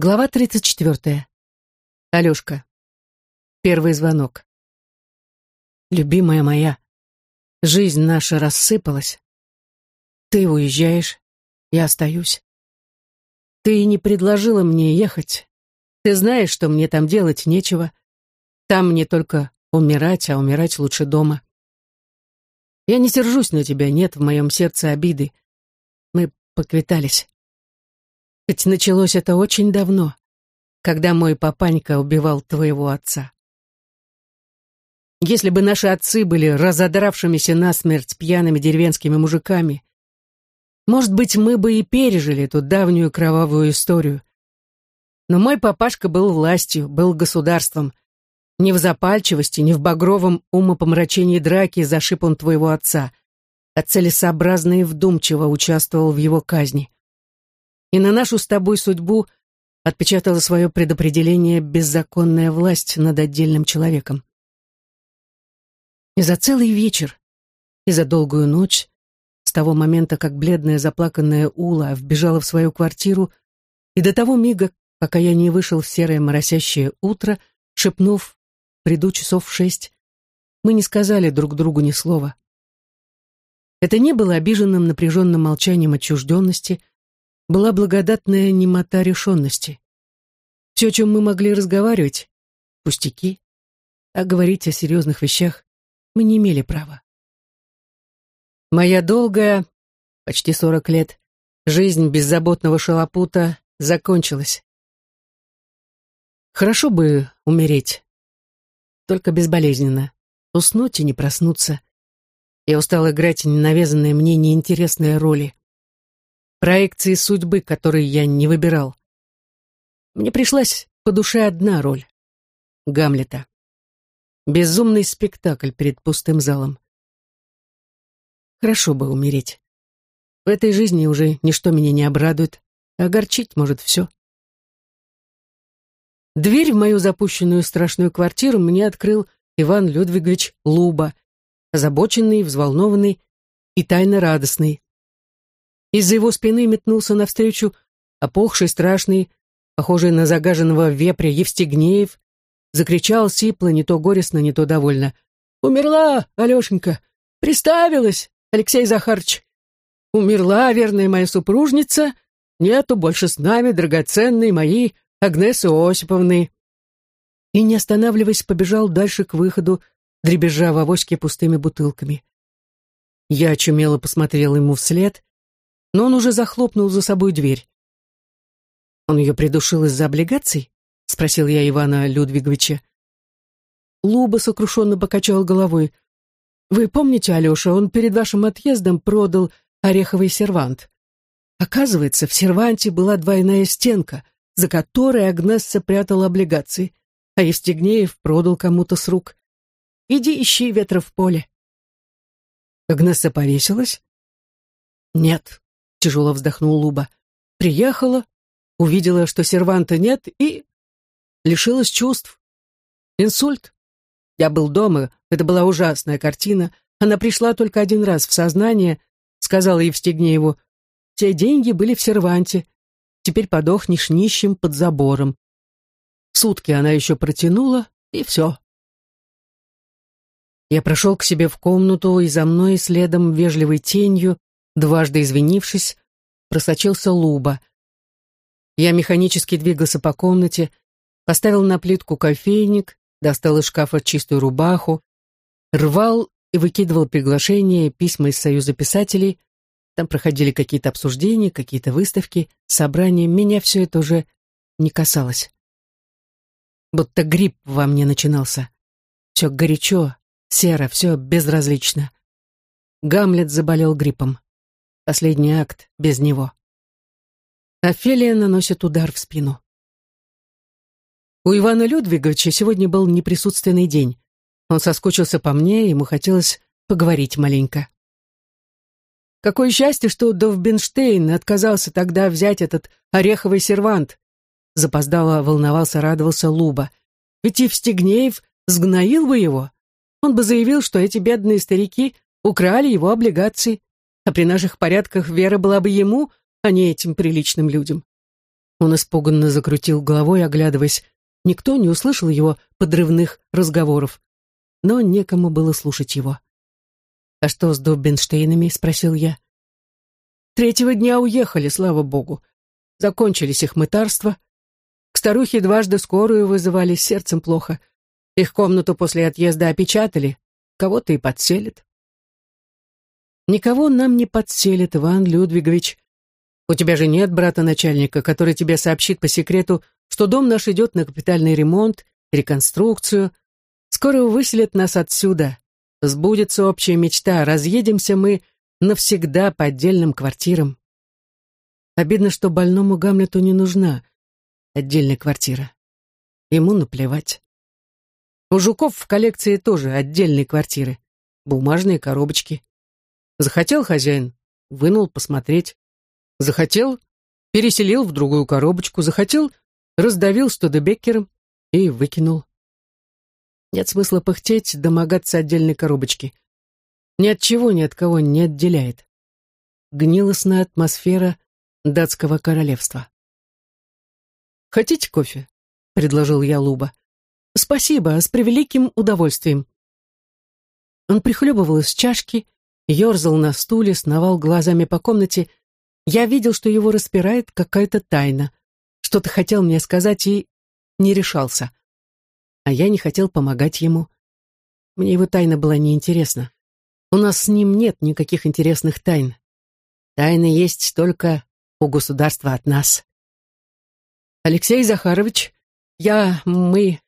Глава 34. Алешка. Первый звонок. Любимая моя, жизнь наша рассыпалась. Ты уезжаешь, я остаюсь. Ты не предложила мне ехать. Ты знаешь, что мне там делать нечего. Там мне только умирать, а умирать лучше дома. Я не сержусь на тебя, нет в моем сердце обиды. Мы поквитались. Ведь началось это очень давно, когда мой папанька убивал твоего отца. Если бы наши отцы были разодравшимися насмерть пьяными деревенскими мужиками, может быть, мы бы и пережили эту давнюю кровавую историю. Но мой папашка был властью, был государством. Не в запальчивости, не в багровом умопомрачении драки за шип он твоего отца, а целесообразно и вдумчиво участвовал в его казни и на нашу с тобой судьбу отпечатала свое предопределение беззаконная власть над отдельным человеком. И за целый вечер, и за долгую ночь, с того момента, как бледная заплаканная Ула вбежала в свою квартиру, и до того мига, пока я не вышел в серое моросящее утро, шепнув «приду часов в шесть», мы не сказали друг другу ни слова. Это не было обиженным напряженным молчанием отчужденности, была благодатная немота решенности. Все, о чем мы могли разговаривать, пустяки, а говорить о серьезных вещах мы не имели права. Моя долгая, почти сорок лет, жизнь беззаботного шалопута закончилась. Хорошо бы умереть, только безболезненно, уснуть и не проснуться. Я устал играть ненавязанные мне неинтересные роли проекции судьбы, которые я не выбирал. Мне пришлась по душе одна роль — Гамлета. Безумный спектакль перед пустым залом. Хорошо бы умереть. В этой жизни уже ничто меня не обрадует, а огорчить может все. Дверь в мою запущенную страшную квартиру мне открыл Иван Людвигович Луба, озабоченный, взволнованный и тайно радостный. Из-за его спины метнулся навстречу опухший, страшный, похожий на загаженного вепря Евстигнеев, закричал сипло, не то горестно, не то довольно. «Умерла, Алешенька! Приставилась, Алексей Захарыч! Умерла, верная моя супружница! Нету больше с нами драгоценной моей Агнесы Осиповны!» И, не останавливаясь, побежал дальше к выходу, дребезжа в авоське пустыми бутылками. Я очумело посмотрел ему вслед, но он уже захлопнул за собой дверь. «Он ее придушил из-за облигаций?» — спросил я Ивана Людвиговича. Луба сокрушенно покачал головой. «Вы помните, Алеша, он перед вашим отъездом продал ореховый сервант. Оказывается, в серванте была двойная стенка, за которой Агнесса прятала облигации, а Евстигнеев продал кому-то с рук. Иди ищи ветра в поле». Агнесса повесилась? Нет, Тяжело вздохнул Луба. Приехала, увидела, что серванта нет, и лишилась чувств. Инсульт. Я был дома, это была ужасная картина. Она пришла только один раз в сознание, сказала Евстигнееву. Те деньги были в серванте. Теперь подохнешь нищим под забором. Сутки она еще протянула, и все. Я прошел к себе в комнату, и за мной следом вежливой тенью Дважды извинившись, просочился Луба. Я механически двигался по комнате, поставил на плитку кофейник, достал из шкафа чистую рубаху, рвал и выкидывал приглашения, письма из Союза писателей. Там проходили какие-то обсуждения, какие-то выставки, собрания. Меня все это уже не касалось. Будто грипп во мне начинался. Все горячо, серо, все безразлично. Гамлет заболел гриппом. Последний акт без него. Офелия наносит удар в спину. У Ивана Людвиговича сегодня был неприсутственный день. Он соскучился по мне, ему хотелось поговорить маленько. Какое счастье, что Довбенштейн отказался тогда взять этот ореховый сервант. Запоздало волновался, радовался Луба. Ведь Евстигнеев сгноил бы его. Он бы заявил, что эти бедные старики украли его облигации а при наших порядках вера была бы ему, а не этим приличным людям. Он испуганно закрутил головой, оглядываясь. Никто не услышал его подрывных разговоров, но некому было слушать его. «А что с Дуббенштейнами?» — спросил я. «Третьего дня уехали, слава богу. Закончились их мытарства. К старухе дважды скорую вызывали, сердцем плохо. Их комнату после отъезда опечатали, кого-то и подселят». «Никого нам не подселит, Иван Людвигович. У тебя же нет брата-начальника, который тебе сообщит по секрету, что дом наш идет на капитальный ремонт, реконструкцию. Скоро выселят нас отсюда. Сбудется общая мечта, разъедемся мы навсегда по отдельным квартирам. Обидно, что больному Гамлету не нужна отдельная квартира. Ему наплевать. У жуков в коллекции тоже отдельные квартиры. Бумажные коробочки. Захотел хозяин, вынул посмотреть. Захотел, переселил в другую коробочку. Захотел, раздавил студебеккером и выкинул. Нет смысла пыхтеть, домогаться отдельной коробочки. Ни от чего, ни от кого не отделяет. Гнилостная атмосфера датского королевства. «Хотите кофе?» — предложил я Луба. «Спасибо, с превеликим удовольствием». Он прихлебывал из чашки, ерзал на стуле, сновал глазами по комнате. Я видел, что его распирает какая-то тайна. Что-то хотел мне сказать и не решался. А я не хотел помогать ему. Мне его тайна была неинтересна. У нас с ним нет никаких интересных тайн. Тайны есть только у государства от нас. Алексей Захарович, я, мы,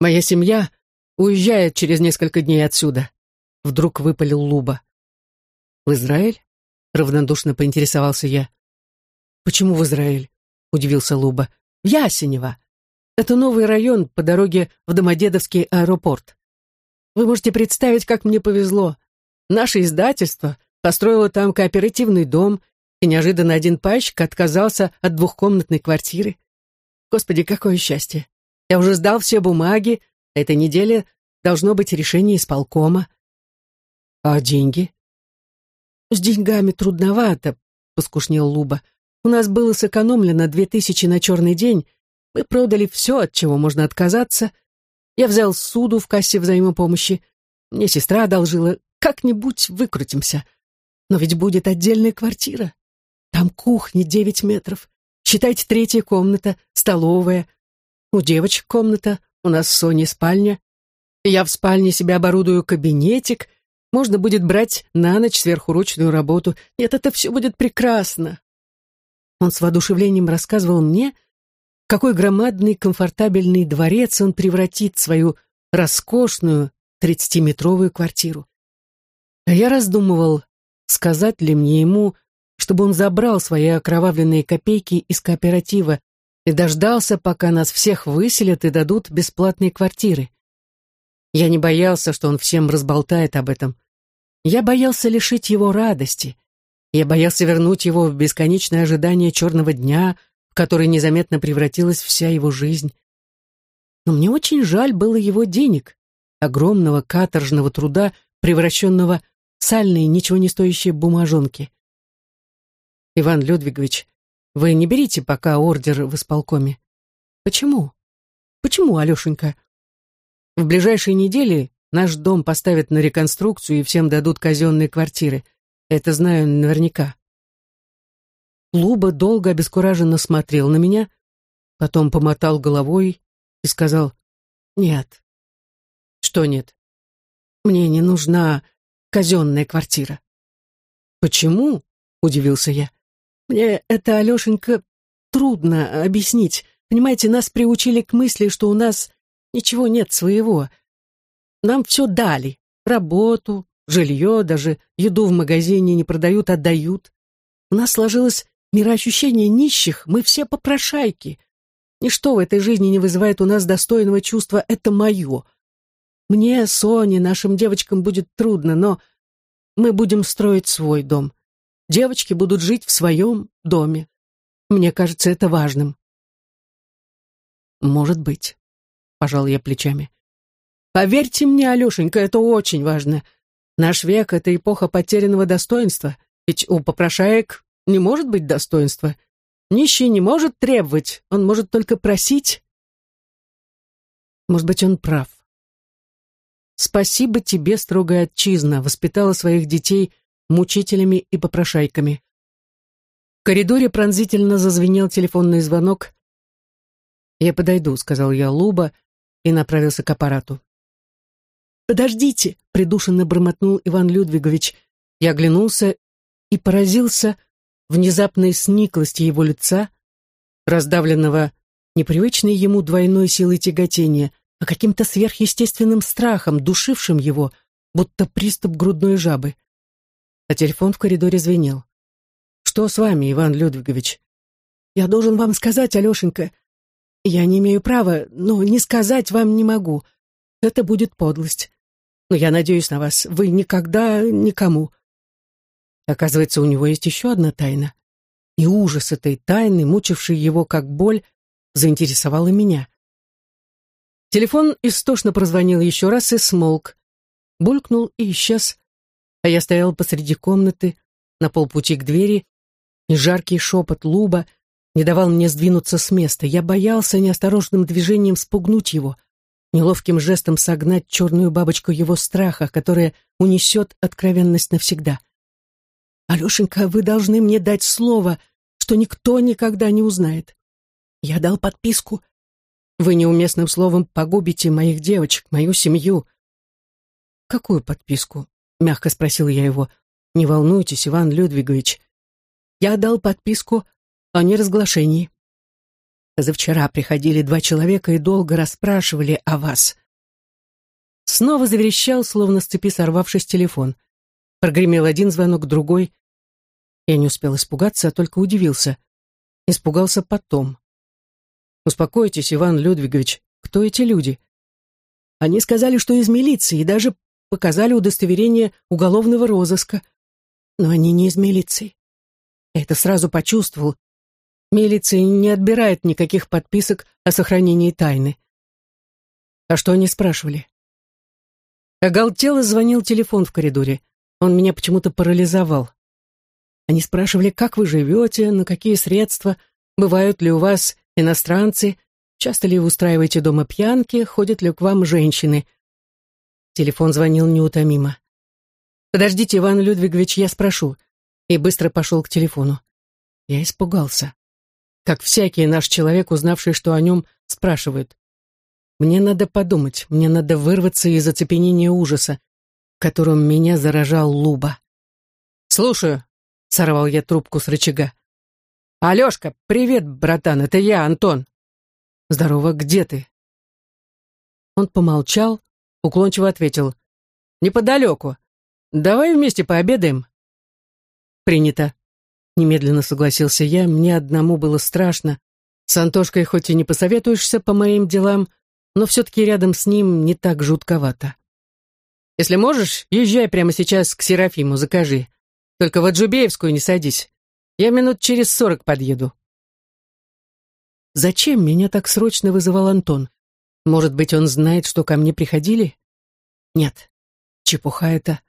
моя семья уезжает через несколько дней отсюда. Вдруг выпалил Луба. В Израиль? Равнодушно поинтересовался я. Почему в Израиль? Удивился Луба. В Ясенево. Это новый район по дороге в Домодедовский аэропорт. Вы можете представить, как мне повезло. Наше издательство построило там кооперативный дом, и неожиданно один пайщик отказался от двухкомнатной квартиры. Господи, какое счастье! Я уже сдал все бумаги, этой неделе должно быть решение исполкома. А деньги? С деньгами трудновато, поскушнел Луба. У нас было сэкономлено две тысячи на черный день, мы продали все, от чего можно отказаться. Я взял суду в кассе взаимопомощи. Мне сестра одолжила. Как-нибудь выкрутимся. Но ведь будет отдельная квартира. Там кухня девять метров. Считайте, третья комната, столовая. У девочек комната, у нас с Соней спальня. Я в спальне себе оборудую кабинетик. Можно будет брать на ночь сверхурочную работу. Нет, это все будет прекрасно. Он с воодушевлением рассказывал мне, какой громадный комфортабельный дворец он превратит в свою роскошную тридцатиметровую квартиру. А я раздумывал, сказать ли мне ему, чтобы он забрал свои окровавленные копейки из кооператива и дождался, пока нас всех выселят и дадут бесплатные квартиры. Я не боялся, что он всем разболтает об этом. Я боялся лишить его радости. Я боялся вернуть его в бесконечное ожидание черного дня, в который незаметно превратилась вся его жизнь. Но мне очень жаль было его денег, огромного каторжного труда, превращенного в сальные, ничего не стоящие бумажонки. Иван Людвигович, вы не берите пока ордер в исполкоме. Почему? Почему, Алешенька? В ближайшие недели наш дом поставят на реконструкцию и всем дадут казенные квартиры. Это знаю наверняка. Луба долго обескураженно смотрел на меня, потом помотал головой и сказал «Нет». «Что нет?» «Мне не нужна казенная квартира». «Почему?» — удивился я. «Мне это, Алешенька, трудно объяснить. Понимаете, нас приучили к мысли, что у нас ничего нет своего. Нам все дали. Работу, жилье, даже еду в магазине не продают, отдают. У нас сложилось мироощущение нищих, мы все попрошайки. Ничто в этой жизни не вызывает у нас достойного чувства «это мое». Мне, Соне, нашим девочкам будет трудно, но мы будем строить свой дом. Девочки будут жить в своем доме. Мне кажется это важным. Может быть, пожал я плечами. Поверьте мне, Алешенька, это очень важно. Наш век — это эпоха потерянного достоинства, ведь у попрошаек не может быть достоинства. Нищий не может требовать, он может только просить. Может быть, он прав. Спасибо тебе, строгая отчизна, воспитала своих детей мучителями и попрошайками. В коридоре пронзительно зазвенел телефонный звонок. «Я подойду», — сказал я Луба и направился к аппарату. «Подождите!» — придушенно бормотнул Иван Людвигович. Я оглянулся и поразился внезапной сниклости его лица, раздавленного непривычной ему двойной силой тяготения, а каким-то сверхъестественным страхом, душившим его, будто приступ грудной жабы. А телефон в коридоре звенел. «Что с вами, Иван Людвигович?» «Я должен вам сказать, Алешенька. Я не имею права, но не сказать вам не могу. Это будет подлость. Но я надеюсь на вас. Вы никогда никому. Оказывается, у него есть еще одна тайна. И ужас этой тайны, мучивший его как боль, заинтересовал и меня. Телефон истошно прозвонил еще раз и смолк. Булькнул и исчез. А я стоял посреди комнаты, на полпути к двери, и жаркий шепот Луба не давал мне сдвинуться с места. Я боялся неосторожным движением спугнуть его, неловким жестом согнать черную бабочку его страха, которая унесет откровенность навсегда. — Алешенька, вы должны мне дать слово, что никто никогда не узнает. Я дал подписку. Вы неуместным словом погубите моих девочек, мою семью. Какую подписку? Мягко спросил я его. Не волнуйтесь, Иван Людвигович. Я дал подписку о неразглашении. Завчера приходили два человека и долго расспрашивали о вас. Снова заверещал, словно с цепи сорвавшись телефон. Прогремел один звонок, другой. Я не успел испугаться, а только удивился. Испугался потом. «Успокойтесь, Иван Людвигович, кто эти люди?» Они сказали, что из милиции, и даже показали удостоверение уголовного розыска. Но они не из милиции. Я это сразу почувствовал. Милиция не отбирает никаких подписок о сохранении тайны. А что они спрашивали? Оголтело звонил телефон в коридоре. Он меня почему-то парализовал. Они спрашивали, как вы живете, на какие средства, бывают ли у вас иностранцы, часто ли вы устраиваете дома пьянки, ходят ли к вам женщины. Телефон звонил неутомимо. «Подождите, Иван Людвигович, я спрошу». И быстро пошел к телефону. Я испугался. Как всякий наш человек, узнавший, что о нем спрашивают. Мне надо подумать, мне надо вырваться из оцепенения ужаса, которым меня заражал Луба. «Слушаю», — сорвал я трубку с рычага. «Алешка, привет, братан, это я, Антон». «Здорово, где ты?» Он помолчал, уклончиво ответил. «Неподалеку. Давай вместе пообедаем». «Принято», — немедленно согласился я. Мне одному было страшно. С Антошкой хоть и не посоветуешься по моим делам, но все-таки рядом с ним не так жутковато. Если можешь, езжай прямо сейчас к Серафиму, закажи. Только в Аджубеевскую не садись. Я минут через сорок подъеду. Зачем меня так срочно вызывал Антон? Может быть, он знает, что ко мне приходили? Нет, чепуха это.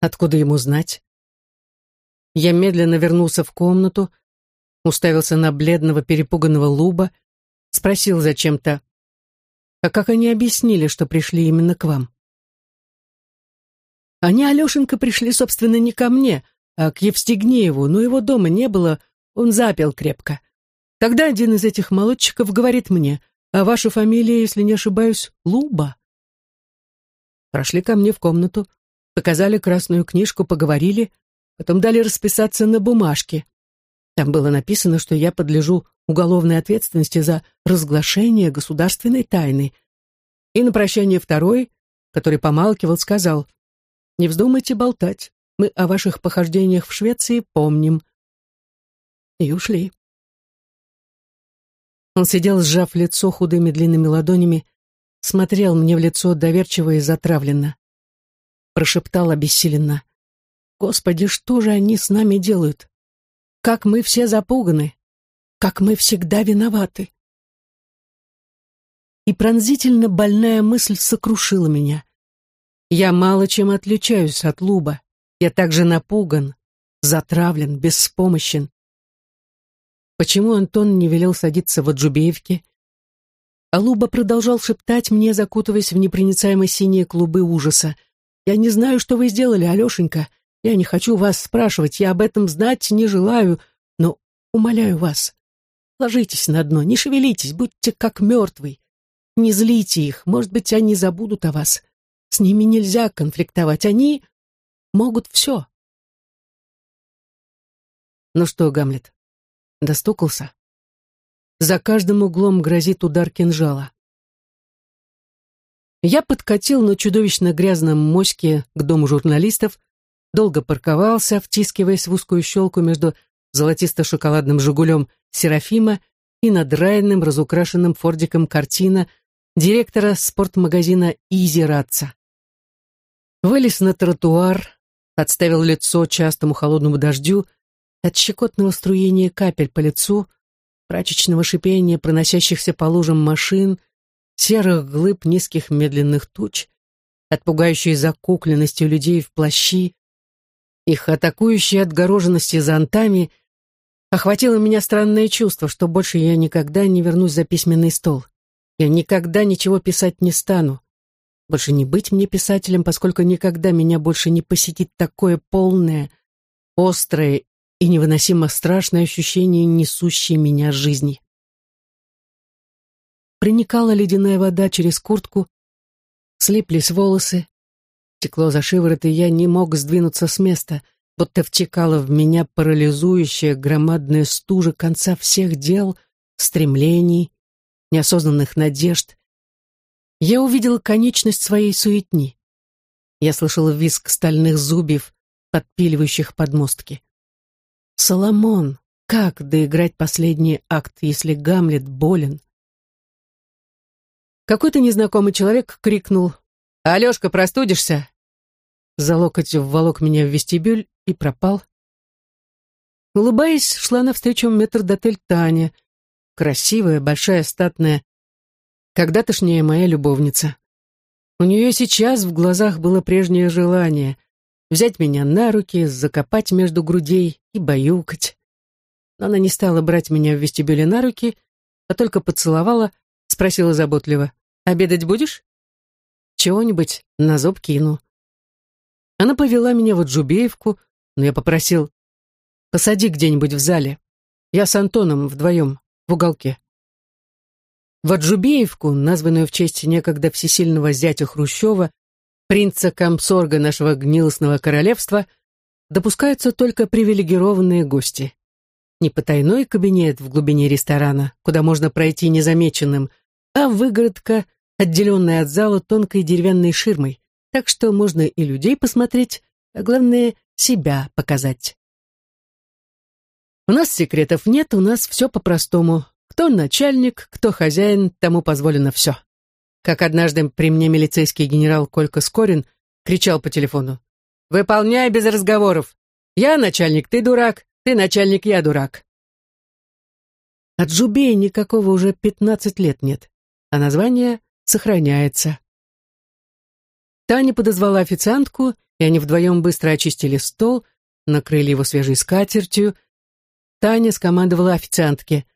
Откуда ему знать? Я медленно вернулся в комнату, уставился на бледного перепуганного Луба, спросил зачем-то, а как они объяснили, что пришли именно к вам? Они, Алешенька, пришли, собственно, не ко мне, а к Евстигнееву, но его дома не было, он запил крепко. Тогда один из этих молодчиков говорит мне, а ваша фамилия, если не ошибаюсь, Луба. Прошли ко мне в комнату, показали красную книжку, поговорили, потом дали расписаться на бумажке. Там было написано, что я подлежу уголовной ответственности за разглашение государственной тайны. И на прощание второй, который помалкивал, сказал — не вздумайте болтать. Мы о ваших похождениях в Швеции помним. И ушли. Он сидел, сжав лицо худыми длинными ладонями, смотрел мне в лицо доверчиво и затравленно. Прошептал обессиленно. «Господи, что же они с нами делают? Как мы все запуганы! Как мы всегда виноваты!» И пронзительно больная мысль сокрушила меня. Я мало чем отличаюсь от Луба. Я также напуган, затравлен, беспомощен. Почему Антон не велел садиться в Аджубеевке? А Луба продолжал шептать мне, закутываясь в непроницаемые синие клубы ужаса. «Я не знаю, что вы сделали, Алешенька. Я не хочу вас спрашивать, я об этом знать не желаю, но умоляю вас, ложитесь на дно, не шевелитесь, будьте как мертвый. Не злите их, может быть, они забудут о вас. С ними нельзя конфликтовать, они могут все». Ну что, Гамлет, достукался? За каждым углом грозит удар кинжала. Я подкатил на чудовищно грязном моське к дому журналистов, долго парковался, втискиваясь в узкую щелку между золотисто-шоколадным «Жигулем» Серафима и надраенным разукрашенным фордиком картина директора спортмагазина «Изи Ратца». Вылез на тротуар, подставил лицо частому холодному дождю, от щекотного струения капель по лицу — прачечного шипения проносящихся по лужам машин, серых глыб низких медленных туч, от пугающей закукленности людей в плащи, их атакующей отгороженности зонтами, охватило меня странное чувство, что больше я никогда не вернусь за письменный стол. Я никогда ничего писать не стану. Больше не быть мне писателем, поскольку никогда меня больше не посетит такое полное, острое и невыносимо страшное ощущение несущей меня жизни. Проникала ледяная вода через куртку, слиплись волосы, текло за шиворот, и я не мог сдвинуться с места, будто втекала в меня парализующая громадная стужа конца всех дел, стремлений, неосознанных надежд. Я увидел конечность своей суетни. Я слышал визг стальных зубьев, подпиливающих подмостки. Соломон, как доиграть последний акт, если Гамлет болен? Какой-то незнакомый человек крикнул «Алешка, простудишься?» За локоть вволок меня в вестибюль и пропал. Улыбаясь, шла навстречу метрдотель Таня, красивая, большая, статная, когда-тошняя моя любовница. У нее сейчас в глазах было прежнее желание — взять меня на руки, закопать между грудей и баюкать. Но она не стала брать меня в вестибюле на руки, а только поцеловала, спросила заботливо, «Обедать будешь?» «Чего-нибудь на зуб кину». Она повела меня в Джубеевку, но я попросил, «Посади где-нибудь в зале. Я с Антоном вдвоем, в уголке». В Аджубеевку, названную в честь некогда всесильного зятя Хрущева, принца комсорга нашего гнилостного королевства допускаются только привилегированные гости. Не потайной кабинет в глубине ресторана, куда можно пройти незамеченным, а выгородка, отделенная от зала тонкой деревянной ширмой, так что можно и людей посмотреть, а главное, себя показать. У нас секретов нет, у нас все по-простому. Кто начальник, кто хозяин, тому позволено все как однажды при мне милицейский генерал Колька Скорин кричал по телефону. «Выполняй без разговоров. Я начальник, ты дурак, ты начальник, я дурак». От Джубея никакого уже пятнадцать лет нет, а название сохраняется. Таня подозвала официантку, и они вдвоем быстро очистили стол, накрыли его свежей скатертью. Таня скомандовала официантке.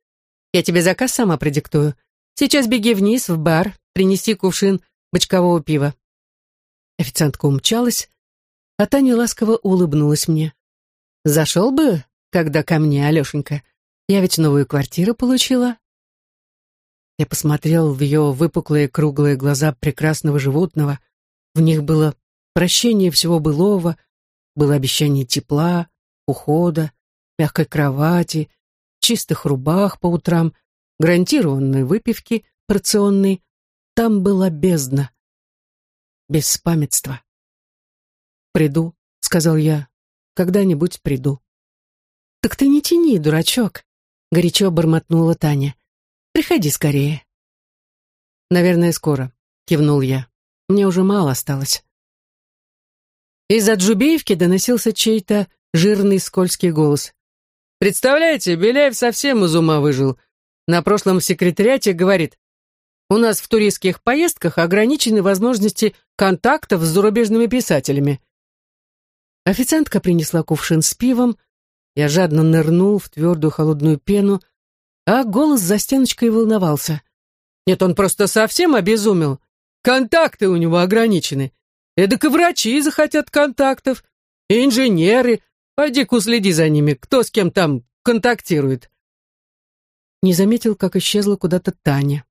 «Я тебе заказ сама продиктую. Сейчас беги вниз, в бар, принеси кувшин бочкового пива». Официантка умчалась, а Таня ласково улыбнулась мне. «Зашел бы, когда ко мне, Алешенька. Я ведь новую квартиру получила». Я посмотрел в ее выпуклые круглые глаза прекрасного животного. В них было прощение всего былого, было обещание тепла, ухода, мягкой кровати, чистых рубах по утрам, гарантированной выпивки порционной, там была бездна. Беспамятство. «Приду», — сказал я. «Когда-нибудь приду». «Так ты не тяни, дурачок», — горячо бормотнула Таня. «Приходи скорее». «Наверное, скоро», — кивнул я. «Мне уже мало осталось». Из-за Джубеевки доносился чей-то жирный скользкий голос. «Представляете, Беляев совсем из ума выжил. На прошлом секретариате говорит, у нас в туристских поездках ограничены возможности контактов с зарубежными писателями. Официантка принесла кувшин с пивом, я жадно нырнул в твердую холодную пену, а голос за стеночкой волновался. Нет, он просто совсем обезумел. Контакты у него ограничены. Эдак и врачи захотят контактов, и инженеры. Пойди-ка уследи за ними, кто с кем там контактирует. Не заметил, как исчезла куда-то Таня.